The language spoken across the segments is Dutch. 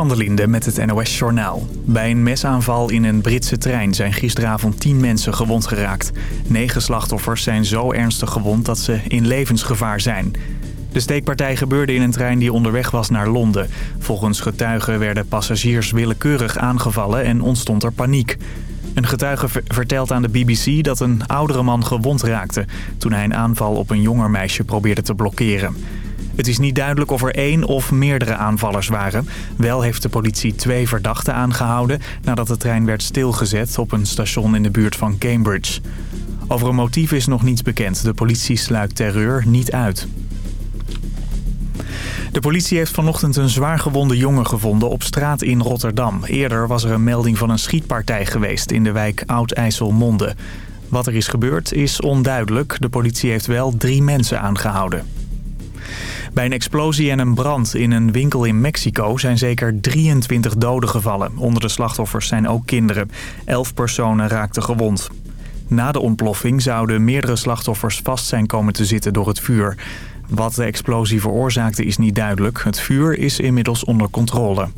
Van der Linde met het NOS-journaal. Bij een mesaanval in een Britse trein zijn gisteravond 10 mensen gewond geraakt. Negen slachtoffers zijn zo ernstig gewond dat ze in levensgevaar zijn. De steekpartij gebeurde in een trein die onderweg was naar Londen. Volgens getuigen werden passagiers willekeurig aangevallen en ontstond er paniek. Een getuige vertelt aan de BBC dat een oudere man gewond raakte... toen hij een aanval op een jonger meisje probeerde te blokkeren. Het is niet duidelijk of er één of meerdere aanvallers waren. Wel heeft de politie twee verdachten aangehouden... nadat de trein werd stilgezet op een station in de buurt van Cambridge. Over een motief is nog niets bekend. De politie sluit terreur niet uit. De politie heeft vanochtend een zwaargewonde jongen gevonden op straat in Rotterdam. Eerder was er een melding van een schietpartij geweest in de wijk Oud-IJsselmonde. Wat er is gebeurd is onduidelijk. De politie heeft wel drie mensen aangehouden. Bij een explosie en een brand in een winkel in Mexico zijn zeker 23 doden gevallen. Onder de slachtoffers zijn ook kinderen. Elf personen raakten gewond. Na de ontploffing zouden meerdere slachtoffers vast zijn komen te zitten door het vuur. Wat de explosie veroorzaakte is niet duidelijk. Het vuur is inmiddels onder controle.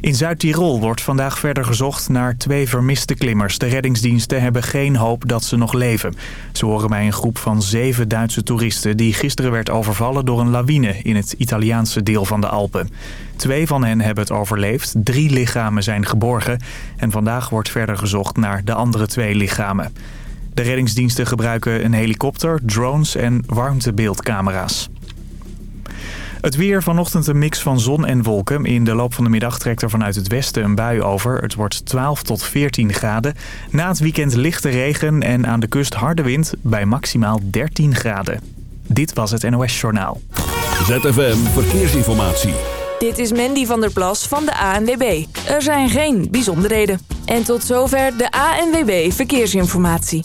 In Zuid-Tirol wordt vandaag verder gezocht naar twee vermiste klimmers. De reddingsdiensten hebben geen hoop dat ze nog leven. Ze horen bij een groep van zeven Duitse toeristen... die gisteren werd overvallen door een lawine in het Italiaanse deel van de Alpen. Twee van hen hebben het overleefd, drie lichamen zijn geborgen... en vandaag wordt verder gezocht naar de andere twee lichamen. De reddingsdiensten gebruiken een helikopter, drones en warmtebeeldcamera's. Het weer vanochtend een mix van zon en wolken. In de loop van de middag trekt er vanuit het westen een bui over. Het wordt 12 tot 14 graden. Na het weekend lichte regen en aan de kust harde wind bij maximaal 13 graden. Dit was het NOS Journaal. ZFM Verkeersinformatie. Dit is Mandy van der Plas van de ANWB. Er zijn geen bijzonderheden. En tot zover de ANWB Verkeersinformatie.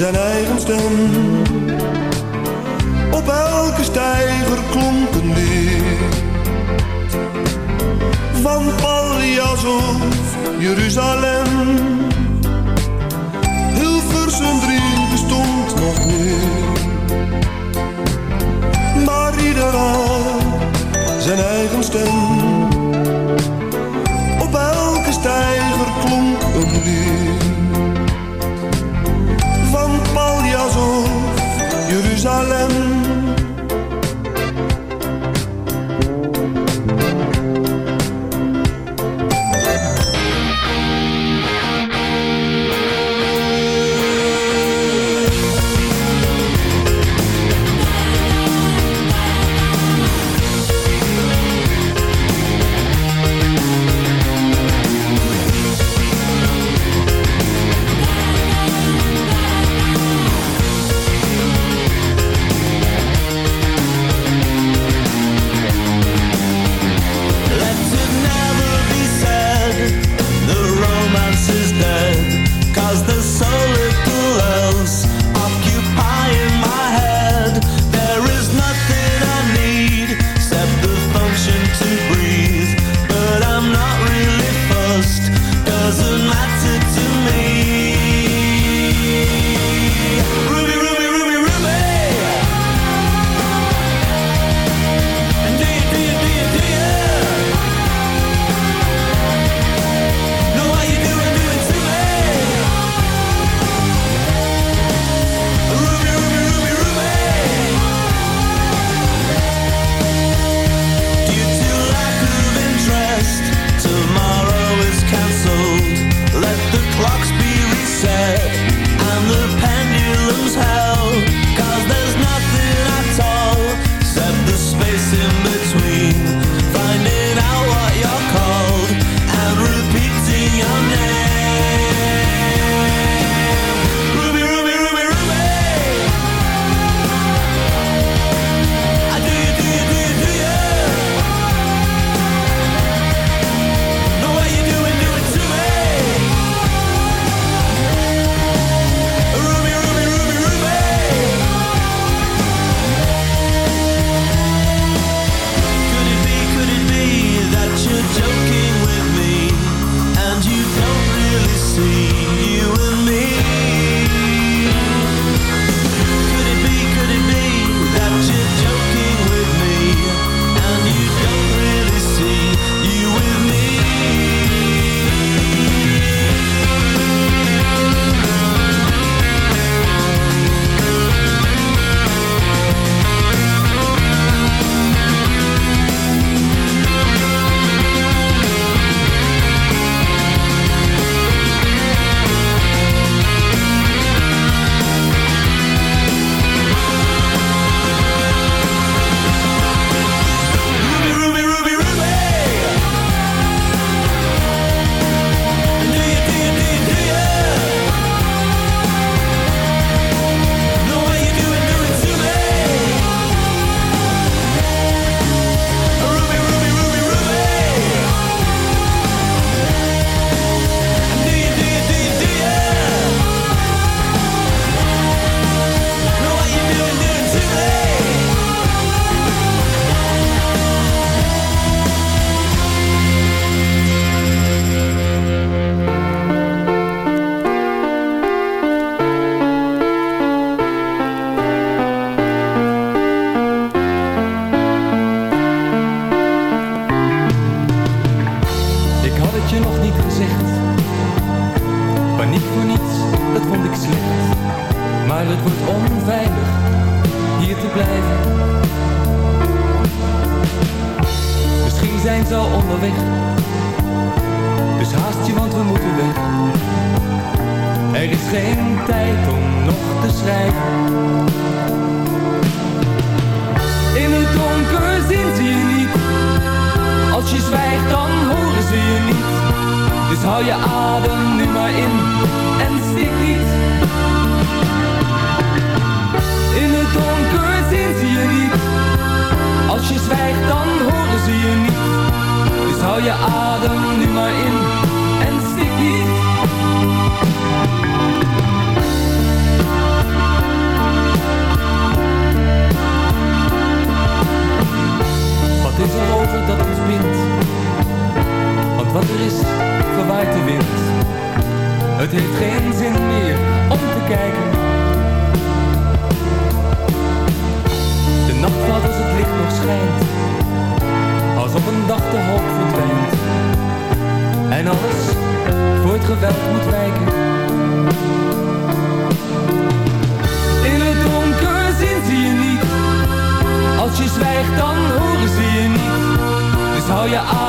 zijn eigen stem. Op elke stijger klonk een weer. Van Pallias of Jeruzalem. Hilversum drie bestond nog niet. Maar ieder had zijn eigen stem.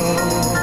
sol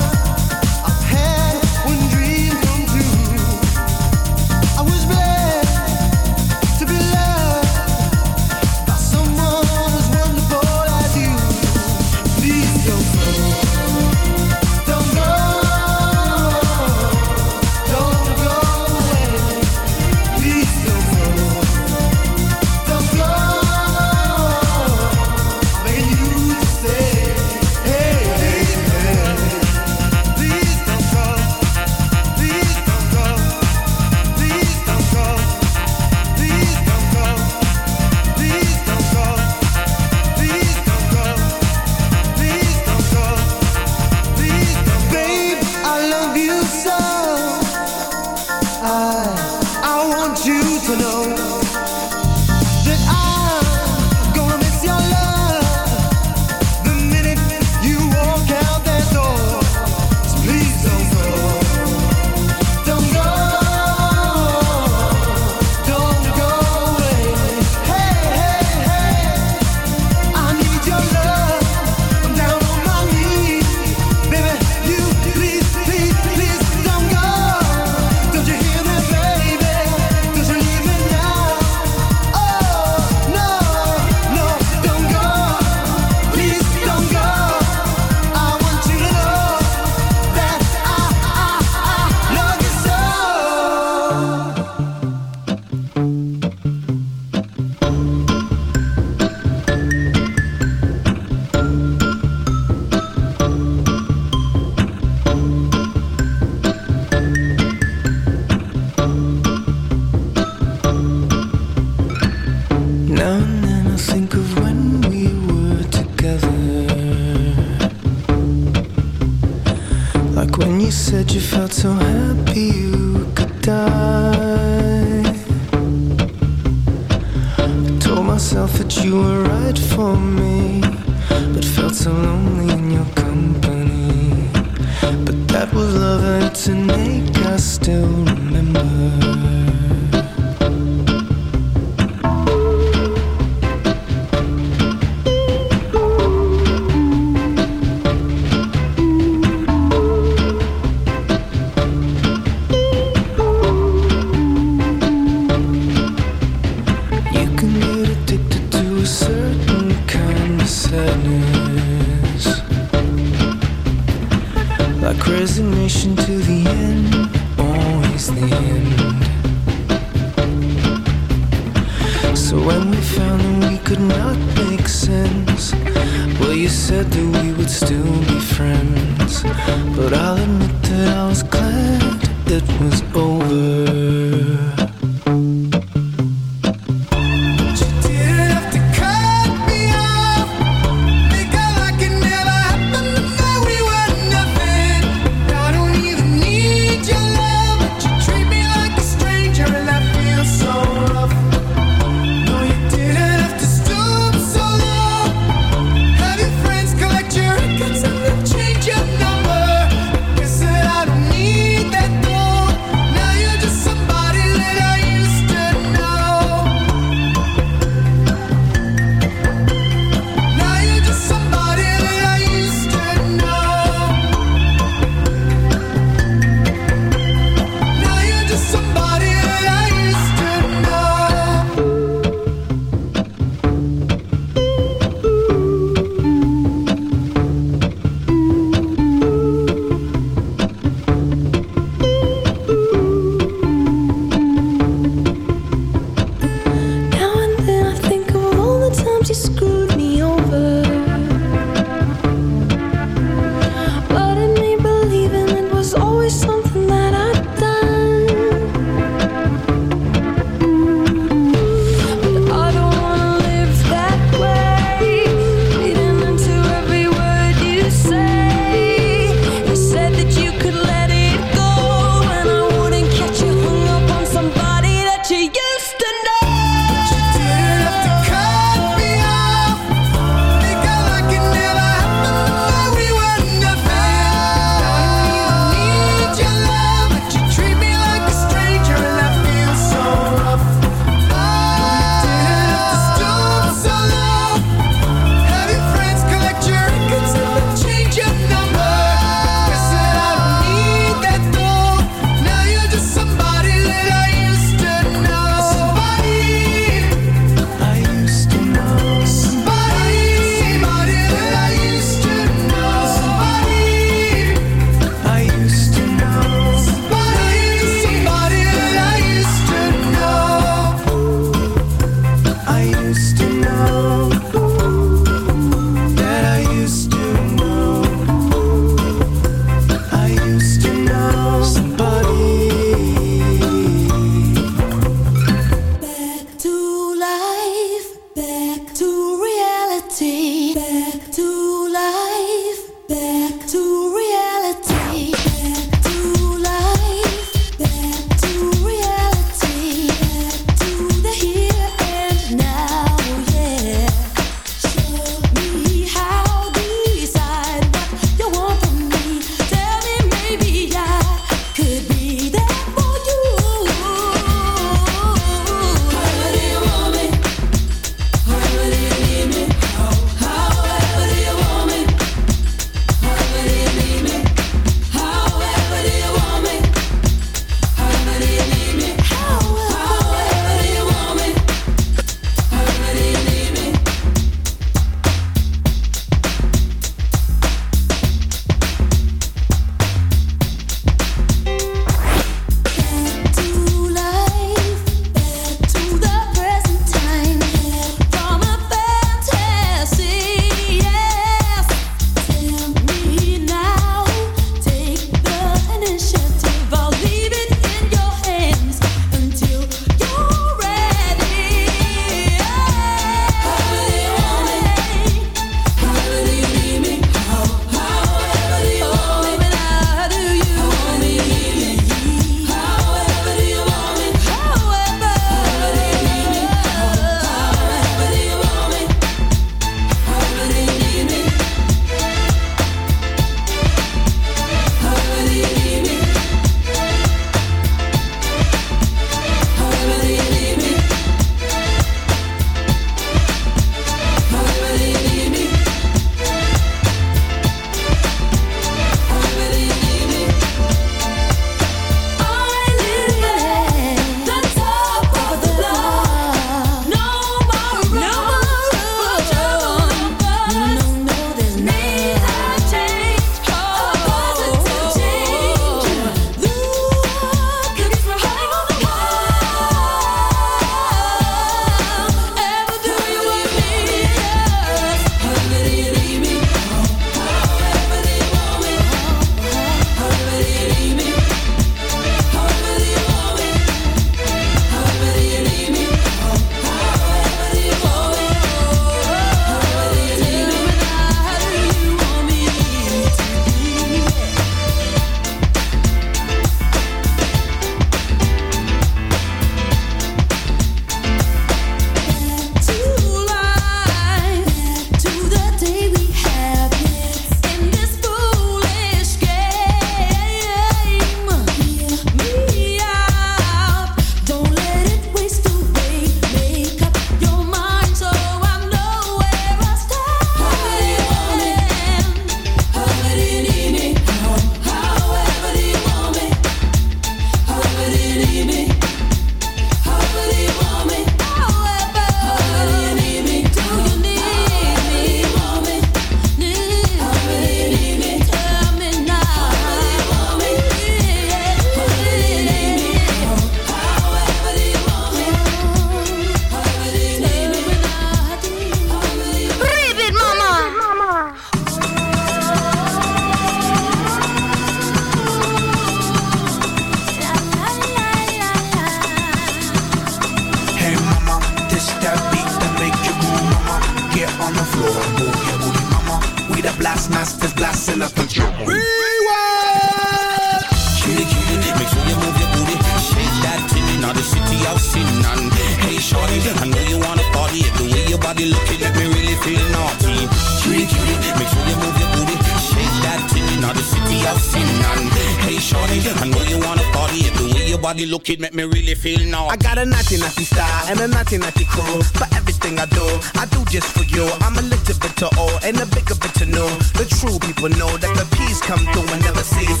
body make me really feel naughty. I got a naughty naughty style and a naughty naughty cool. For everything I do, I do just for you. I'm a little bit to old and a bigger bit to know. The true people know that the peace come through and never cease.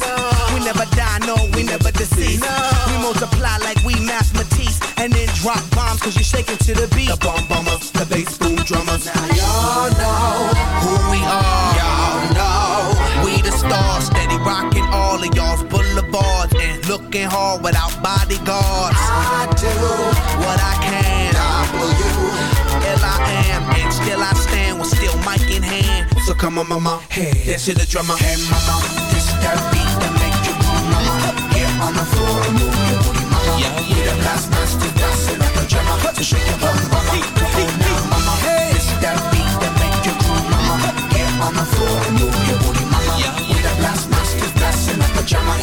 We never die, no, we never deceive. We multiply like we math Matisse and then drop bombs cause you're shaking to the beat. The bomb bombers, the bass boom drummers. Come on, mama, hey, dance to the drummer. Hey, mama, this that beat that make you move, mama. Get on the floor and move your booty, mama. Yeah, yeah. We the blast masters, dancing like a drummer. So shake your bum, mama. Come on now, mama. Hey. This that beat that make you groove, mama. Get on the floor and move your booty, mama. Yeah, yeah. We the blast masters, dancing like a drummer.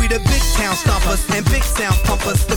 We the big town stompers and big sound pumpers. The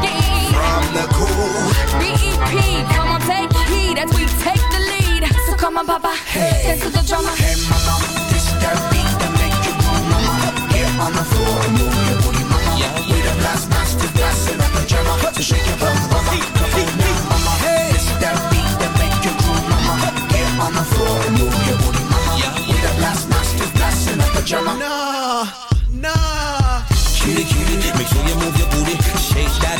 From the cool. BEP, come on, take heed as we take the lead. So come on, Papa, dance to the drummer. Hey mama, this that beat that make you move, mama. Get on the floor and move your booty, mama. Yeah, yeah. We the blast masters, blasting up the drummer. So shake your bum, mama. Come on now, mama. This that beat that make you groove, mama. Get on the floor and move your booty, mama. Yeah, yeah. We the blast masters, blasting up the drummer. Nah, nah. Cutie, cutie, make sure you move your booty. Shake that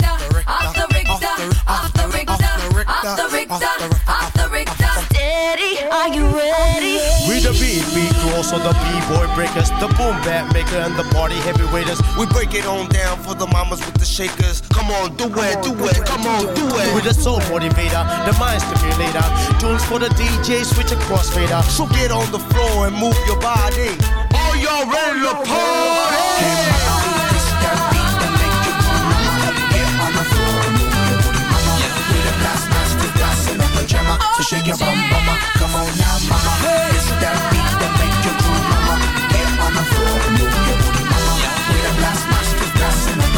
also the b-boy breakers, the boom bat maker, and the party heavyweighters. We break it on down for the mamas with the shakers. Come on, do it, do it, come on, do it. With the soul motivator, the mind stimulator, tunes for the DJ, switch across fader. So get on the floor and move your body. Are y'all ready to party? So shake your bum, mama. Come on now, mama. It's that beat